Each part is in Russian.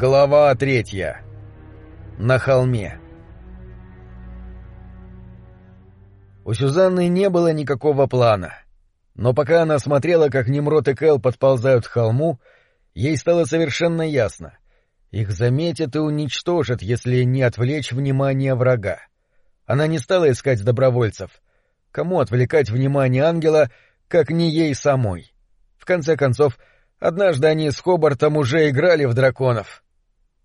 Глава третья. На холме. У Сюзанны не было никакого плана. Но пока она смотрела, как Немрод и Кэл подползают к холму, ей стало совершенно ясно. Их заметят и уничтожат, если не отвлечь внимание врага. Она не стала искать добровольцев. Кому отвлекать внимание ангела, как не ей самой? В конце концов, Однажды они с Хобартом уже играли в драконов.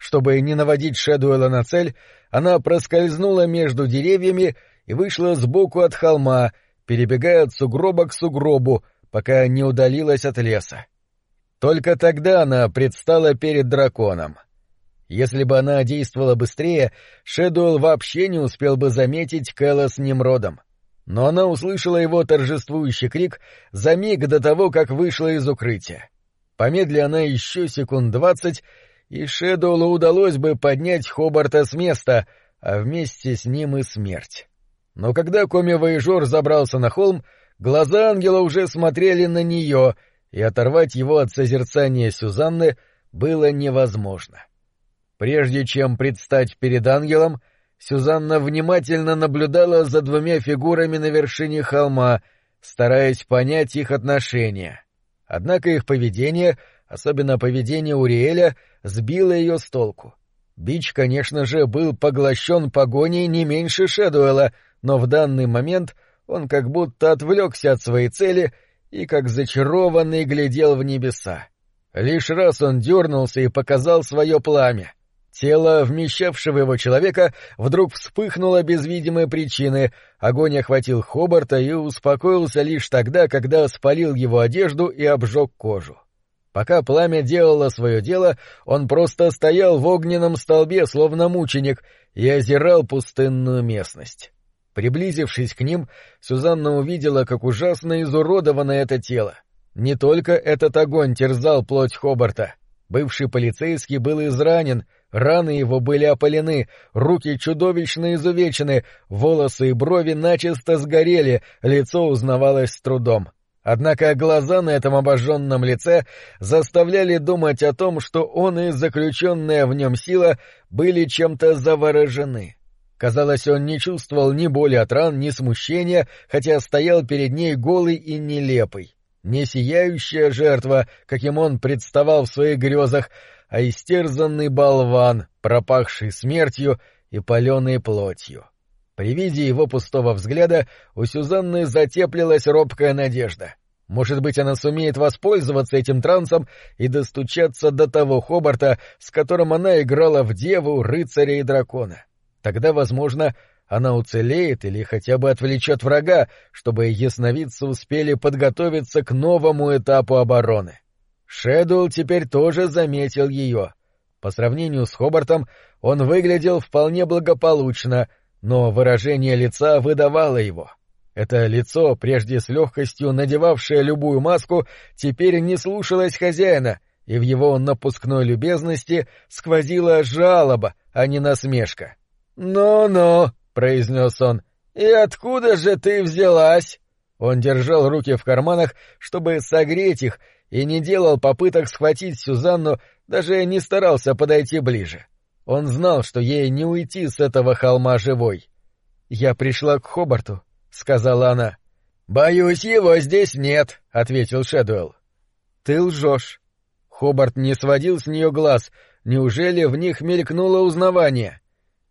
Чтобы не наводить Шэдуэла на цель, она проскользнула между деревьями и вышла сбоку от холма, перебегая от сугроба к сугробу, пока не удалилась от леса. Только тогда она предстала перед драконом. Если бы она действовала быстрее, Шэдуэлл вообще не успел бы заметить Кэлла с Немродом. Но она услышала его торжествующий крик за миг до того, как вышла из укрытия. Помедли она еще секунд двадцать, и Шэдоулу удалось бы поднять Хобарта с места, а вместе с ним и смерть. Но когда коми-воежор забрался на холм, глаза ангела уже смотрели на нее, и оторвать его от созерцания Сюзанны было невозможно. Прежде чем предстать перед ангелом, Сюзанна внимательно наблюдала за двумя фигурами на вершине холма, стараясь понять их отношения — Однако их поведение, особенно поведение Уриэля, сбило ее с толку. Бич, конечно же, был поглощен погоней не меньше Шэдуэла, но в данный момент он как будто отвлекся от своей цели и, как зачарованный, глядел в небеса. Лишь раз он дернулся и показал свое пламя. Тело вмещавшего его человека вдруг вспыхнуло без видимой причины, огонь охватил Хобарта и успокоился лишь тогда, когда спалил его одежду и обжег кожу. Пока пламя делало свое дело, он просто стоял в огненном столбе, словно мученик, и озирал пустынную местность. Приблизившись к ним, Сюзанна увидела, как ужасно изуродовано это тело. Не только этот огонь терзал плоть Хобарта. Бывший полицейский был изранен, Раны его были опалены, руки чудовищно изувечены, волосы и брови начисто сгорели, лицо узнавалось с трудом. Однако глаза на этом обожженном лице заставляли думать о том, что он и заключенная в нем сила были чем-то заворожены. Казалось, он не чувствовал ни боли от ран, ни смущения, хотя стоял перед ней голый и нелепый. Не сияющая жертва, каким он представал в своих грезах, а истерзанный болван, пропахший смертью и паленой плотью. При виде его пустого взгляда у Сюзанны затеплилась робкая надежда. Может быть, она сумеет воспользоваться этим трансом и достучаться до того Хобарта, с которым она играла в деву, рыцаря и дракона. Тогда, возможно, она уцелеет или хотя бы отвлечет врага, чтобы ясновидцы успели подготовиться к новому этапу обороны. Шэдуэлл теперь тоже заметил ее. По сравнению с Хобартом он выглядел вполне благополучно, но выражение лица выдавало его. Это лицо, прежде с легкостью надевавшее любую маску, теперь не слушалось хозяина, и в его напускной любезности сквозила жалоба, а не насмешка. «Ну-ну», — произнес он, — «и откуда же ты взялась?» Он держал руки в карманах, чтобы согреть их и не делал попыток схватить Сюзанну, даже не старался подойти ближе. Он знал, что ей не уйти с этого холма живой. «Я пришла к Хобарту», — сказала она. «Боюсь, его здесь нет», — ответил Шэдуэлл. «Ты лжешь». Хобарт не сводил с нее глаз. Неужели в них мелькнуло узнавание?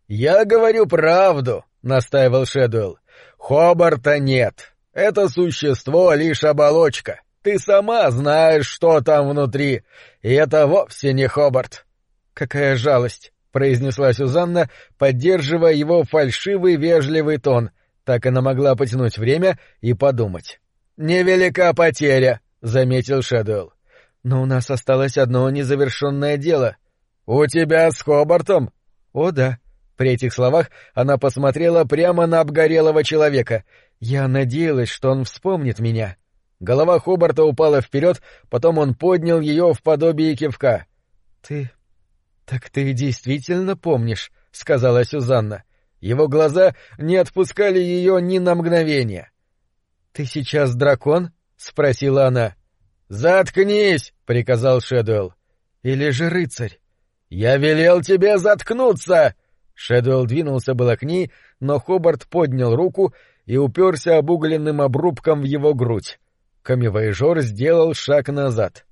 «Я говорю правду», — настаивал Шэдуэлл. «Хобарта нет. Это существо — лишь оболочка. Ты сама знаешь, что там внутри, и это вовсе не Хобарт. Какая жалость, произнесла Сюзанна, поддерживая его фальшивый вежливый тон. Так она могла потянуть время и подумать. Невелика потеря, заметил Шэдуэлл. Но у нас осталось одно незавершенное дело. У тебя с Хобартом? О, да. При этих словах она посмотрела прямо на обгорелого человека. Я надеялась, что он вспомнит меня. Голова Хобарта упала вперед, потом он поднял ее в подобие кивка. — Ты... так ты действительно помнишь, — сказала Сюзанна. Его глаза не отпускали ее ни на мгновение. — Ты сейчас дракон? — спросила она. — Заткнись! — приказал Шэдуэлл. — Или же рыцарь? «Я велел тебе заткнуться!» Шэдуэлл двинулся было к ней, но Хобарт поднял руку и уперся обугленным обрубком в его грудь. Камевоежор сделал шаг назад.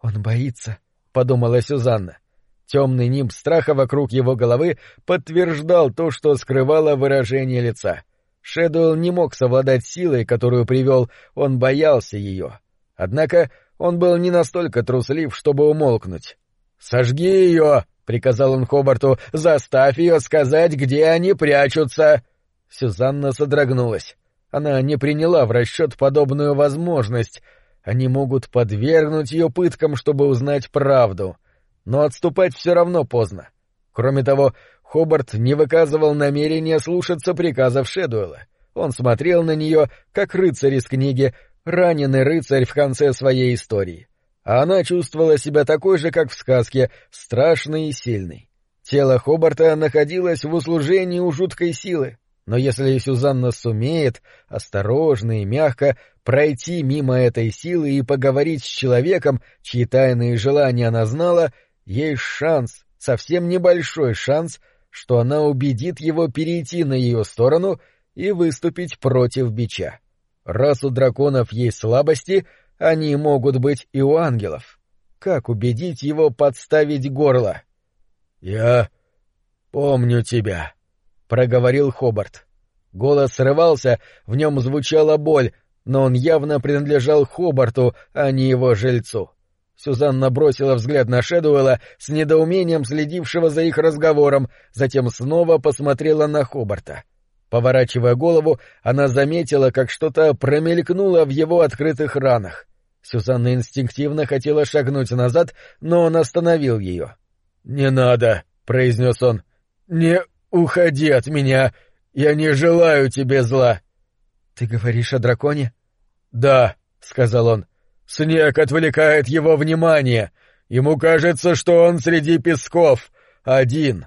«Он боится», — подумала Сюзанна. Темный нимб страха вокруг его головы подтверждал то, что скрывало выражение лица. Шэдуэлл не мог совладать силой, которую привел, он боялся ее. Однако он был не настолько труслив, чтобы умолкнуть. «Сожги ее!» — приказал он Хобарту. «Заставь ее сказать, где они прячутся!» Сюзанна содрогнулась. Она не приняла в расчет подобную возможность. Они могут подвергнуть ее пыткам, чтобы узнать правду. Но отступать все равно поздно. Кроме того, Хобарт не выказывал намерения слушаться приказов Шедуэла. Он смотрел на нее, как рыцарь из книги, раненый рыцарь в конце своей истории. А она чувствовала себя такой же, как в сказке, страшной и сильной. Тело Хобарта находилось в услужении у жуткой силы, но если Сюзанна сумеет, осторожно и мягко, пройти мимо этой силы и поговорить с человеком, чьи тайные желания она знала, есть шанс, совсем небольшой шанс, что она убедит его перейти на ее сторону и выступить против бича. Раз у драконов есть слабости, они могут быть и у ангелов. Как убедить его подставить горло? — Я помню тебя, — проговорил Хобарт. Голос срывался, в нем звучала боль, но он явно принадлежал Хобарту, а не его жильцу. Сюзанна бросила взгляд на Шэдуэлла с недоумением следившего за их разговором, затем снова посмотрела на Хобарта. Поворачивая голову, она заметила, как что-то промелькнуло в его открытых ранах. Сюзанна инстинктивно хотела шагнуть назад, но он остановил ее. — Не надо, — произнес он. — Не уходи от меня. Я не желаю тебе зла. — Ты говоришь о драконе? — Да, — сказал он. — Снег отвлекает его внимание. Ему кажется, что он среди песков. Один.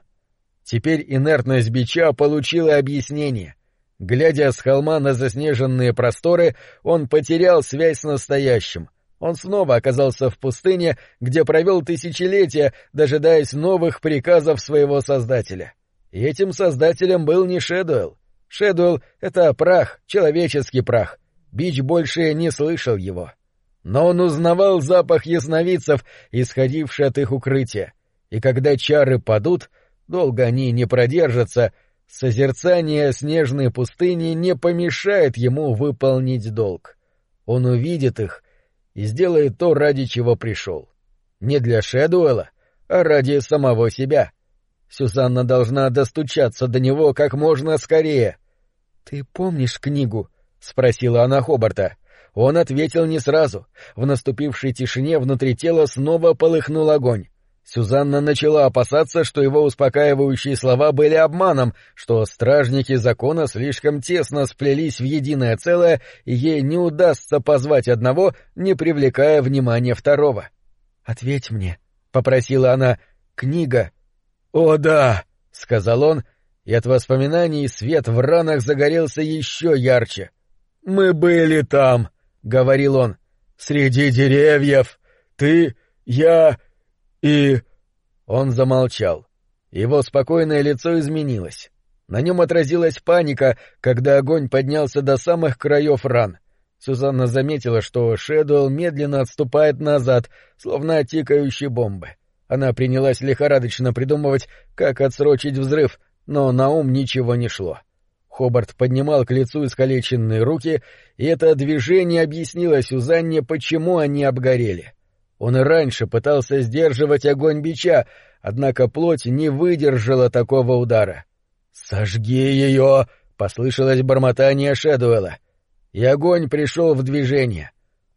Теперь инертность бича получила объяснение. Глядя с холма на заснеженные просторы, он потерял связь с настоящим. Он снова оказался в пустыне, где провел тысячелетия, дожидаясь новых приказов своего создателя. И этим создателем был не Шэдуэлл. Шэдуэлл — это прах, человеческий прах. Бич больше не слышал его. Но он узнавал запах ясновидцев, исходивший от их укрытия. И когда чары падут, долго они не продержатся — Созерцание снежной пустыни не помешает ему выполнить долг. Он увидит их и сделает то, ради чего пришел. Не для Шэдуэла, а ради самого себя. Сюзанна должна достучаться до него как можно скорее. — Ты помнишь книгу? — спросила она Хобарта. Он ответил не сразу. В наступившей тишине внутри тела снова полыхнул огонь. Сюзанна начала опасаться, что его успокаивающие слова были обманом, что стражники закона слишком тесно сплелись в единое целое, и ей не удастся позвать одного, не привлекая внимания второго. «Ответь мне», — попросила она, — «книга». «О да», — сказал он, и от воспоминаний свет в ранах загорелся еще ярче. «Мы были там», — говорил он, — «среди деревьев. Ты, я...» И... Он замолчал. Его спокойное лицо изменилось. На нем отразилась паника, когда огонь поднялся до самых краев ран. Сюзанна заметила, что Шэдуэлл медленно отступает назад, словно от тикающей бомбы. Она принялась лихорадочно придумывать, как отсрочить взрыв, но на ум ничего не шло. Хобарт поднимал к лицу искалеченные руки, и это движение объяснило Сюзанне, почему они обгорели. Он и раньше пытался сдерживать огонь бича, однако плоть не выдержала такого удара. «Сожги ее!» — послышалось бормотание Шэдуэла. И огонь пришел в движение.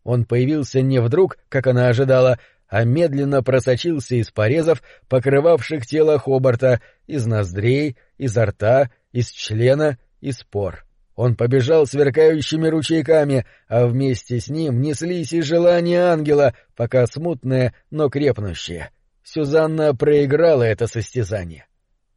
Он появился не вдруг, как она ожидала, а медленно просочился из порезов, покрывавших тело Хобарта, из ноздрей, изо рта, из члена, из пор. Он побежал сверкающими ручейками, а вместе с ним неслись и желания ангела, пока смутные, но крепнущие. Сюзанна проиграла это состязание.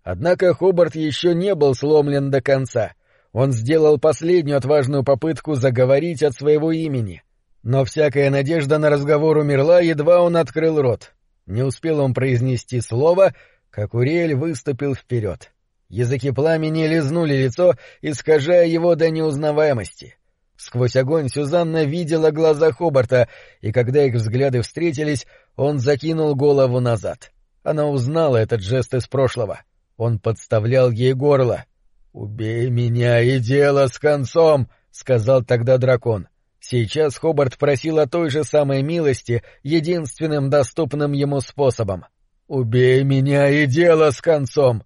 Однако Хобарт еще не был сломлен до конца. Он сделал последнюю отважную попытку заговорить от своего имени. Но всякая надежда на разговор умерла, едва он открыл рот. Не успел он произнести слово, как Уриэль выступил вперед. Языки пламени лизнули лицо, искажая его до неузнаваемости. Сквозь огонь Сюзанна видела глаза Хобарта, и когда их взгляды встретились, он закинул голову назад. Она узнала этот жест из прошлого. Он подставлял ей горло. «Убей меня, и дело с концом!» — сказал тогда дракон. Сейчас Хобарт просил о той же самой милости, единственным доступным ему способом. «Убей меня, и дело с концом!»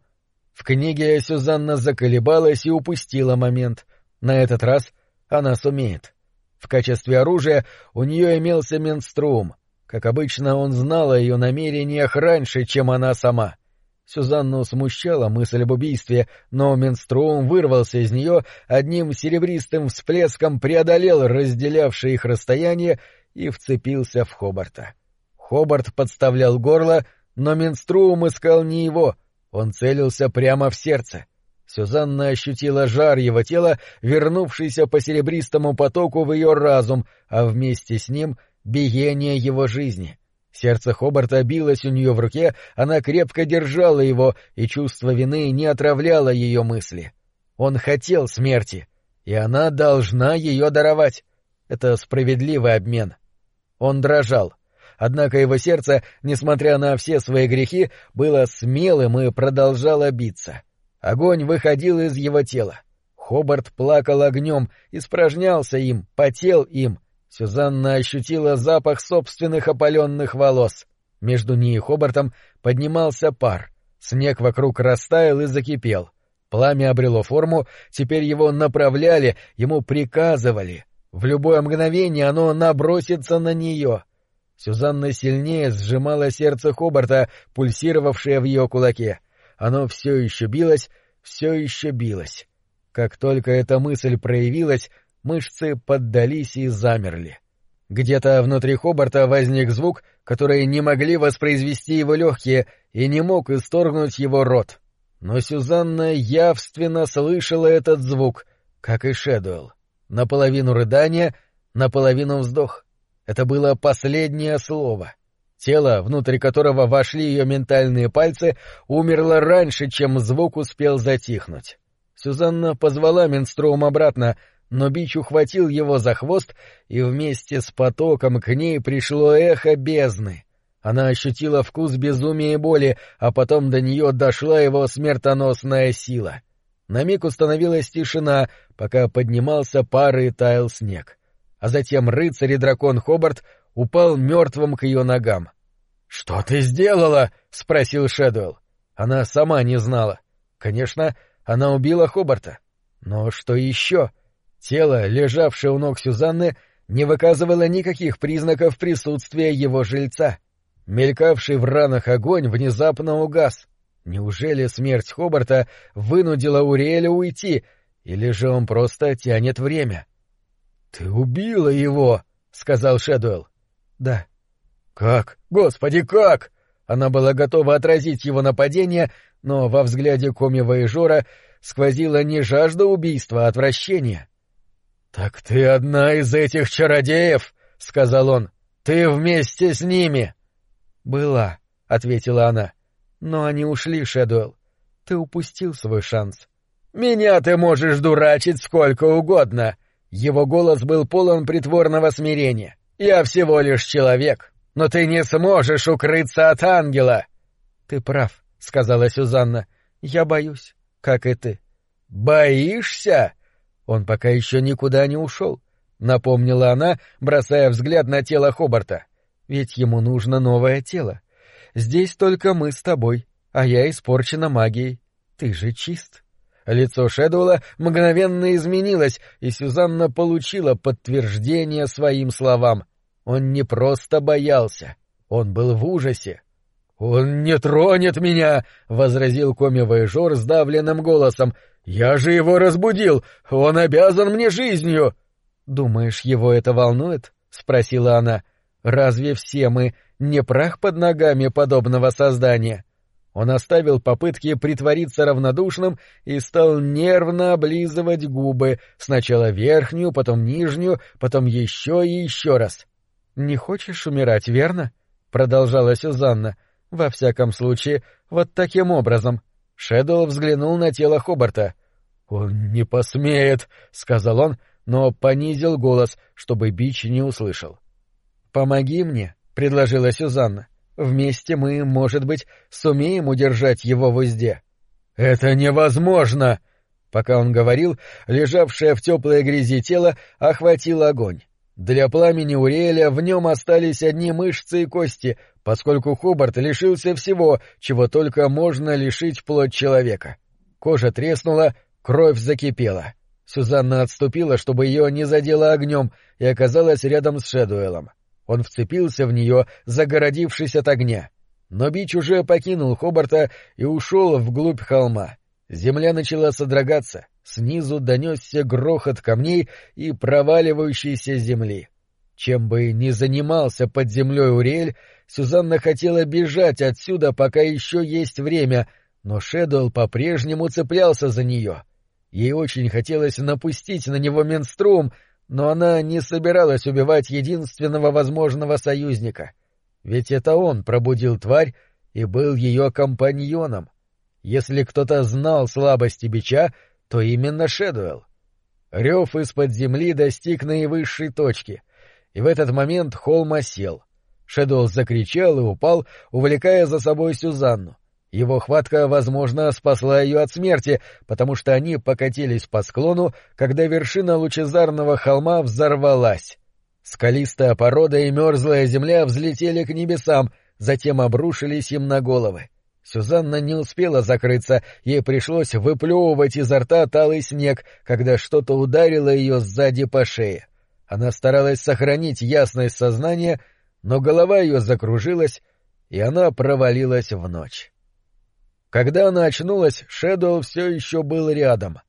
В книге Сюзанна заколебалась и упустила момент. На этот раз она сумеет. В качестве оружия у нее имелся менструм. Как обычно, он знал о ее намерениях раньше, чем она сама — Сюзанну смущала мысль об убийстве, но Менструум вырвался из нее, одним серебристым всплеском преодолел разделявшее их расстояние и вцепился в Хобарта. Хобарт подставлял горло, но Менструум искал не его, он целился прямо в сердце. Сюзанна ощутила жар его тела, вернувшийся по серебристому потоку в ее разум, а вместе с ним — биение его жизни — Сердце Хобарта билось у нее в руке, она крепко держала его, и чувство вины не отравляло ее мысли. Он хотел смерти, и она должна ее даровать. Это справедливый обмен. Он дрожал. Однако его сердце, несмотря на все свои грехи, было смелым и продолжало биться. Огонь выходил из его тела. Хобарт плакал огнем, испражнялся им, потел им — Сюзанна ощутила запах собственных опаленных волос. Между ней и Хобартом поднимался пар. Снег вокруг растаял и закипел. Пламя обрело форму, теперь его направляли, ему приказывали. В любое мгновение оно набросится на нее. Сюзанна сильнее сжимала сердце Хобарта, пульсировавшее в ее кулаке. Оно все еще билось, все еще билось. Как только эта мысль проявилась, мышцы поддались и замерли. Где-то внутри Хобарта возник звук, который не могли воспроизвести его легкие, и не мог исторгнуть его рот. Но Сюзанна явственно слышала этот звук, как и Шэдуэлл. Наполовину рыдания, наполовину вздох. Это было последнее слово. Тело, внутрь которого вошли ее ментальные пальцы, умерло раньше, чем звук успел затихнуть. Сюзанна позвала Менстроум обратно, но Бич ухватил его за хвост, и вместе с потоком к ней пришло эхо бездны. Она ощутила вкус безумия и боли, а потом до нее дошла его смертоносная сила. На миг установилась тишина, пока поднимался пар и таял снег. А затем рыцарь и дракон Хобарт упал мертвым к ее ногам. — Что ты сделала? — спросил Шэдуэлл. Она сама не знала. Конечно, она убила Хобарта. Но что еще? — Тело, лежавшее у ног Сюзанны, не выказывало никаких признаков присутствия его жильца. Мелькавший в ранах огонь внезапно угас. Неужели смерть Хобарта вынудила Уриэля уйти, или же он просто тянет время? — Ты убила его, — сказал Шэдуэлл. — Да. — Как? Господи, как? Она была готова отразить его нападение, но во взгляде Комева и Жора сквозила не жажда убийства, а отвращение. «Так ты одна из этих чародеев?» — сказал он. «Ты вместе с ними?» «Была», — ответила она. «Но они ушли, Шэдуэлл. Ты упустил свой шанс». «Меня ты можешь дурачить сколько угодно!» Его голос был полон притворного смирения. «Я всего лишь человек, но ты не сможешь укрыться от ангела!» «Ты прав», — сказала Сюзанна. «Я боюсь, как и ты». «Боишься?» Он пока еще никуда не ушел, — напомнила она, бросая взгляд на тело Хобарта. Ведь ему нужно новое тело. Здесь только мы с тобой, а я испорчена магией. Ты же чист. Лицо Шэдуэлла мгновенно изменилось, и Сюзанна получила подтверждение своим словам. Он не просто боялся, он был в ужасе. «Он не тронет меня!» — возразил коми-воежор сдавленным голосом. «Я же его разбудил! Он обязан мне жизнью!» «Думаешь, его это волнует?» — спросила она. «Разве все мы не прах под ногами подобного создания?» Он оставил попытки притвориться равнодушным и стал нервно облизывать губы, сначала верхнюю, потом нижнюю, потом еще и еще раз. «Не хочешь умирать, верно? — продолжала Сюзанна. «Во всяком случае, вот таким образом». Шэдоу взглянул на тело Хобарта. «Он не посмеет», — сказал он, но понизил голос, чтобы Бич не услышал. «Помоги мне», — предложила Сюзанна. «Вместе мы, может быть, сумеем удержать его в узде». «Это невозможно!» Пока он говорил, лежавшее в теплой грязи тело охватило огонь. Для пламени Уриэля в нем остались одни мышцы и кости, поскольку Хобарт лишился всего, чего только можно лишить плоть человека. Кожа треснула, кровь закипела. Сюзанна отступила, чтобы ее не задело огнем, и оказалась рядом с Шэдуэлом. Он вцепился в нее, загородившись от огня. Но бич уже покинул Хобарта и ушел вглубь холма. Земля начала содрогаться, снизу донесся грохот камней и проваливающейся земли. Чем бы ни занимался под землей Уриэль, Сюзанна хотела бежать отсюда, пока еще есть время, но Шэдуэлл по-прежнему цеплялся за нее. Ей очень хотелось напустить на него менструм, но она не собиралась убивать единственного возможного союзника. Ведь это он пробудил тварь и был ее компаньоном. Если кто-то знал слабости бича, то именно Шэдуэлл. Рев из-под земли достиг наивысшей точки, и в этот момент холм осел. Шэдуэлл закричал и упал, увлекая за собой Сюзанну. Его хватка, возможно, спасла ее от смерти, потому что они покатились по склону, когда вершина лучезарного холма взорвалась. Скалистая порода и мерзлая земля взлетели к небесам, затем обрушились им на головы. Сюзанна не успела закрыться, ей пришлось выплевывать изо рта талый снег, когда что-то ударило ее сзади по шее. Она старалась сохранить ясность сознания, но голова ее закружилась, и она провалилась в ночь. Когда она очнулась, Шэдоу все еще был рядом.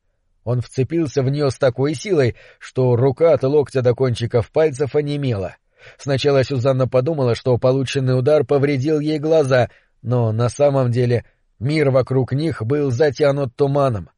Он вцепился в нее с такой силой, что рука от локтя до кончиков пальцев онемела. Сначала Сюзанна подумала, что полученный удар повредил ей глаза — но на самом деле мир вокруг них был затянут туманом.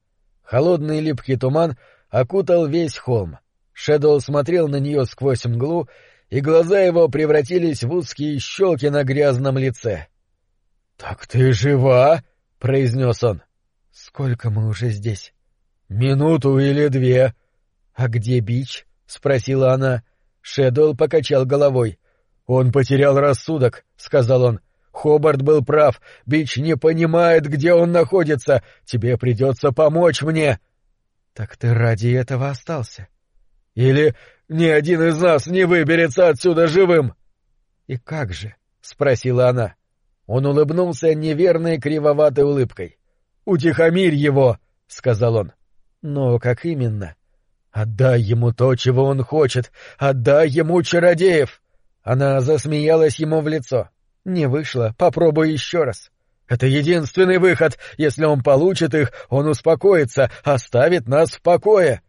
Холодный липкий туман окутал весь холм. Шэдоу смотрел на нее сквозь мглу, и глаза его превратились в узкие щелки на грязном лице. — Так ты жива? — произнес он. — Сколько мы уже здесь? — Минуту или две. — А где бич? — спросила она. Шэдоу покачал головой. — Он потерял рассудок, — сказал он. — Хобарт был прав. Бич не понимает, где он находится. Тебе придется помочь мне. Так ты ради этого остался. Или ни один из нас не выберется отсюда живым. И как же? спросила она. Он улыбнулся неверной кривоватой улыбкой. Утихомирь его, сказал он. Но как именно? Отдай ему то, чего он хочет. Отдай ему чародеев. Она засмеялась ему в лицо. Не вышло, попробуй еще раз. Это единственный выход. Если он получит их, он успокоится, оставит нас в покое.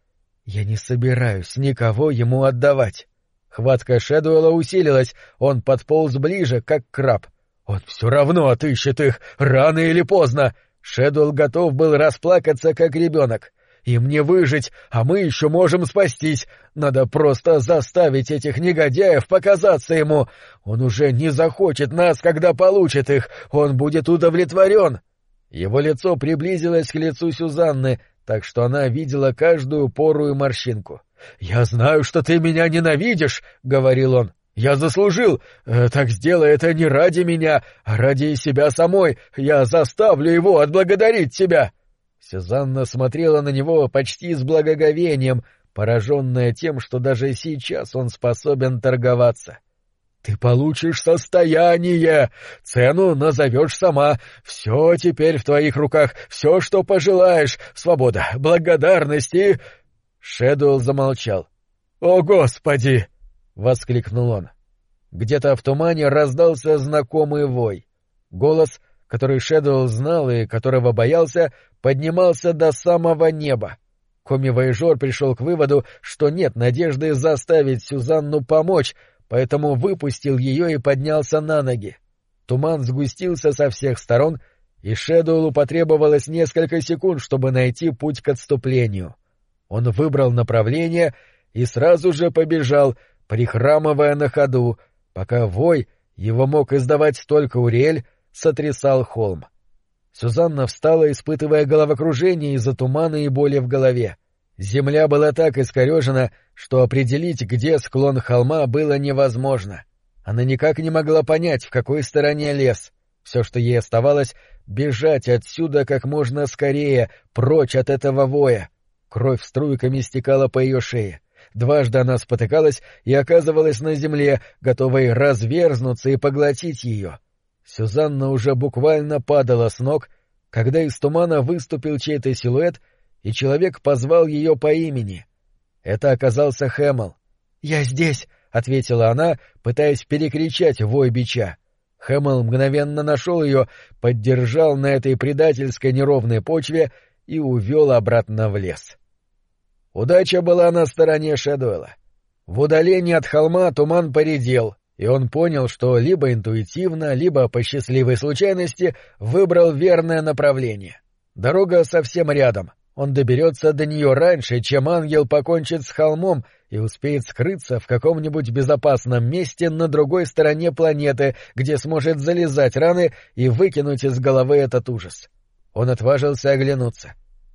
Я не собираюсь никого ему отдавать. Хватка Шэдуэлла усилилась, он подполз ближе, как краб. Он все равно отыщет их, рано или поздно. Шэдуэлл готов был расплакаться, как ребенок. Им не выжить, а мы еще можем спастись. Надо просто заставить этих негодяев показаться ему. Он уже не захочет нас, когда получит их. Он будет удовлетворен. Его лицо приблизилось к лицу Сюзанны, так что она видела каждую пору и морщинку. «Я знаю, что ты меня ненавидишь», — говорил он. «Я заслужил. Э, так сделай это не ради меня, а ради себя самой. Я заставлю его отблагодарить тебя». Сюзанна смотрела на него почти с благоговением, пораженная тем, что даже сейчас он способен торговаться. «Ты получишь состояние! Цену назовешь сама. Все теперь в твоих руках, все, что пожелаешь. Свобода, благодарность и...» Шэдуэлл замолчал. «О, Господи!» — воскликнул он. Где-то в тумане раздался знакомый вой. Голос — который Шэдоу знал и которого боялся, поднимался до самого неба. Коми-воежор пришел к выводу, что нет надежды заставить Сюзанну помочь, поэтому выпустил ее и поднялся на ноги. Туман сгустился со всех сторон, и Шэдоулу потребовалось несколько секунд, чтобы найти путь к отступлению. Он выбрал направление и сразу же побежал, прихрамывая на ходу, пока вой его мог издавать только Уриэль, сотрясал холм. Сюзанна встала, испытывая головокружение из-за тумана и боли в голове. Земля была так искорежена, что определить, где склон холма, было невозможно. Она никак не могла понять, в какой стороне лес. Все, что ей оставалось, — бежать отсюда как можно скорее, прочь от этого воя. Кровь струйками стекала по ее шее. Дважды она спотыкалась и оказывалась на земле, готовой разверзнуться и поглотить ее. Сюзанна уже буквально падала с ног, когда из тумана выступил чей-то силуэт, и человек позвал ее по имени. Это оказался Хэмл. «Я здесь!» — ответила она, пытаясь перекричать вой бича. Хэмл мгновенно нашел ее, поддержал на этой предательской неровной почве и увел обратно в лес. Удача была на стороне Шэдуэла. В удалении от холма туман поредел, и он понял, что либо интуитивно, либо по счастливой случайности выбрал верное направление. Дорога совсем рядом. Он доберется до нее раньше, чем ангел покончит с холмом и успеет скрыться в каком-нибудь безопасном месте на другой стороне планеты, где сможет залезать раны и выкинуть из головы этот ужас. Он отважился оглянуться.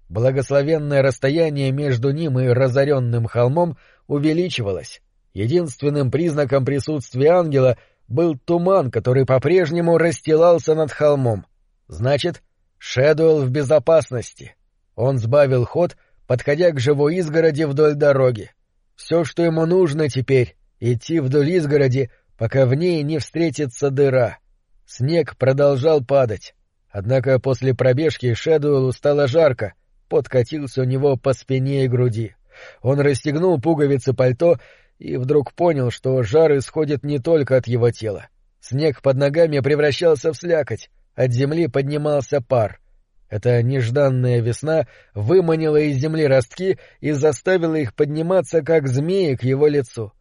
Благословенное расстояние между ним и разоренным холмом увеличивалось. Единственным признаком присутствия ангела был туман, который по-прежнему расстилался над холмом. Значит, Шэдуэлл в безопасности. Он сбавил ход, подходя к живой изгороди вдоль дороги. Все, что ему нужно теперь — идти вдоль изгороди, пока в ней не встретится дыра. Снег продолжал падать. Однако после пробежки Шэдуэлу стало жарко, подкатился у него по спине и груди. Он расстегнул пуговицы пальто и вдруг понял, что жар исходит не только от его тела. Снег под ногами превращался в слякоть, от земли поднимался пар. Эта нежданная весна выманила из земли ростки и заставила их подниматься, как змеи, к его лицу.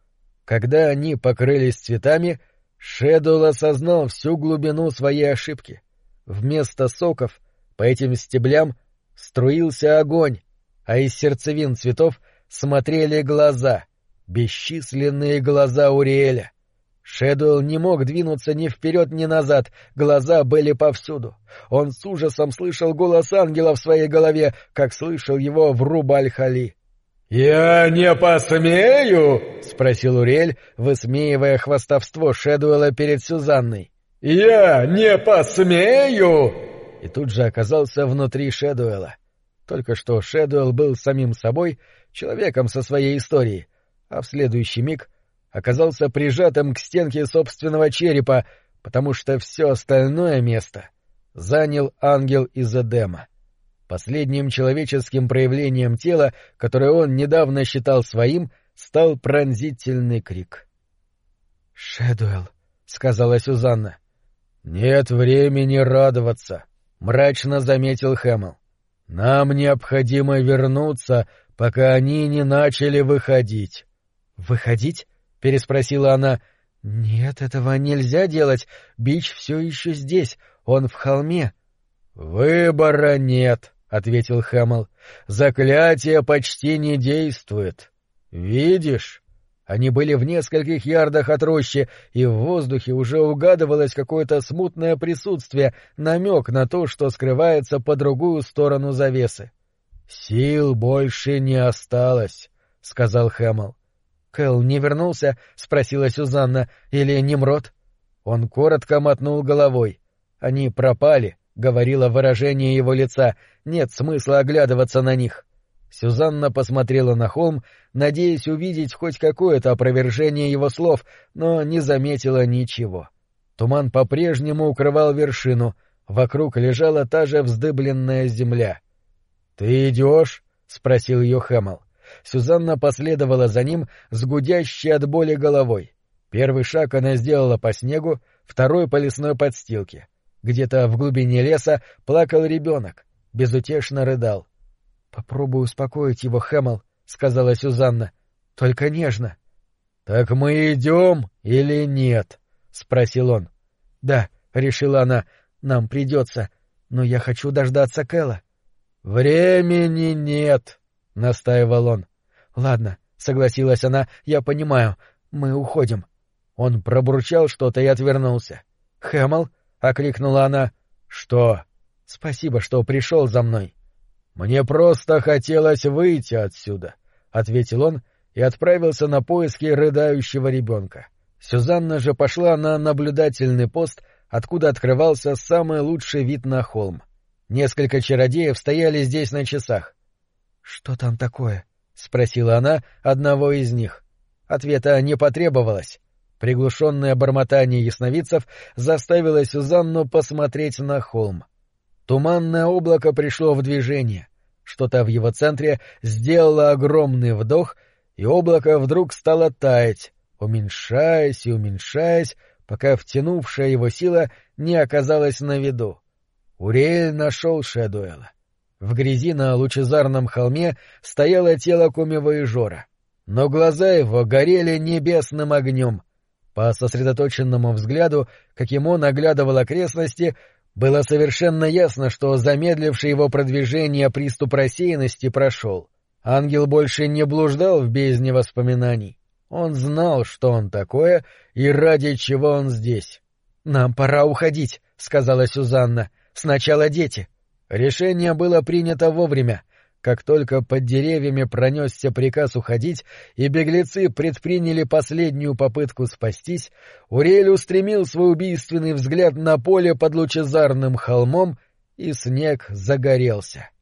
Когда они покрылись цветами, Шэдуэлл осознал всю глубину своей ошибки. Вместо соков по этим стеблям струился огонь, а из сердцевин цветов смотрели глаза, бесчисленные глаза Уриэля. Шэдуэлл не мог двинуться ни вперед, ни назад, глаза были повсюду. Он с ужасом слышал голос ангела в своей голове, как слышал его в Рубаль-Хали. «Я не посмею?» — спросил Уриэль, высмеивая хвастовство Шэдуэлла перед Сюзанной. «Я не посмею!» И тут же оказался внутри Шэдуэлла. Только что Шэдуэлл был самим собой, человеком со своей историей, а в следующий миг оказался прижатым к стенке собственного черепа, потому что все остальное место занял ангел из Эдема. Последним человеческим проявлением тела, которое он недавно считал своим, стал пронзительный крик. «Шэдуэлл», — сказала Сюзанна. «Нет времени радоваться», — мрачно заметил Хэмл. «Нам необходимо вернуться, пока они не начали выходить». «Выходить?» — переспросила она. «Нет, этого нельзя делать. Бич все еще здесь. Он в холме». «Выбора нет», — ответил Хэмл. «Заклятие почти не действует. Видишь?» Они были в нескольких ярдах от рощи, и в воздухе уже угадывалось какое-то смутное присутствие, намек на то, что скрывается по другую сторону завесы. — Сил больше не осталось, — сказал Хэмл. Кэл не вернулся? — спросила Сюзанна. — Или Немрод? Он коротко мотнул головой. — Они пропали, — говорило выражение его лица. — Нет смысла оглядываться на них. Сюзанна посмотрела на холм, надеясь увидеть хоть какое-то опровержение его слов, но не заметила ничего. Туман по-прежнему укрывал вершину, вокруг лежала та же вздыбленная земля. — Ты идешь? — спросил ее Хэмл. Сюзанна последовала за ним с гудящей от боли головой. Первый шаг она сделала по снегу, второй — по лесной подстилке. Где-то в глубине леса плакал ребенок, безутешно рыдал. — Попробуй успокоить его, Хэмл, — сказала Сюзанна. — Только нежно. — Так мы идем или нет? — спросил он. — Да, — решила она, — нам придется, но я хочу дождаться Кэла. — Времени нет, — настаивал он. — Ладно, — согласилась она, — я понимаю, мы уходим. Он пробурчал что-то и отвернулся. «Хэмл?» — окликнула она. «Что?» «Спасибо, что пришел за мной». «Мне просто хотелось выйти отсюда», — ответил он и отправился на поиски рыдающего ребенка. Сюзанна же пошла на наблюдательный пост, откуда открывался самый лучший вид на холм. Несколько чародеев стояли здесь на часах. — Что там такое? — спросила она одного из них. Ответа не потребовалось. Приглушенное бормотание ясновидцев заставило Сюзанну посмотреть на холм. Туманное облако пришло в движение. Что-то в его центре сделало огромный вдох, и облако вдруг стало таять, уменьшаясь и уменьшаясь, пока втянувшая его сила не оказалась на виду. Уриэль нашел Шэдуэла. В грязи на лучезарном холме стояло тело Кумива но глаза его горели небесным огнем. По сосредоточенному взгляду, каким он оглядывал окрестности, было совершенно ясно, что замедливший его продвижение приступ рассеянности прошел. Ангел больше не блуждал в бездне воспоминаний. Он знал, что он такое и ради чего он здесь. — Нам пора уходить, — сказала Сюзанна. — Сначала дети. Решение было принято вовремя. Как только под деревьями пронесся приказ уходить, и беглецы предприняли последнюю попытку спастись, Уриэль устремил свой убийственный взгляд на поле под лучезарным холмом, и снег загорелся. —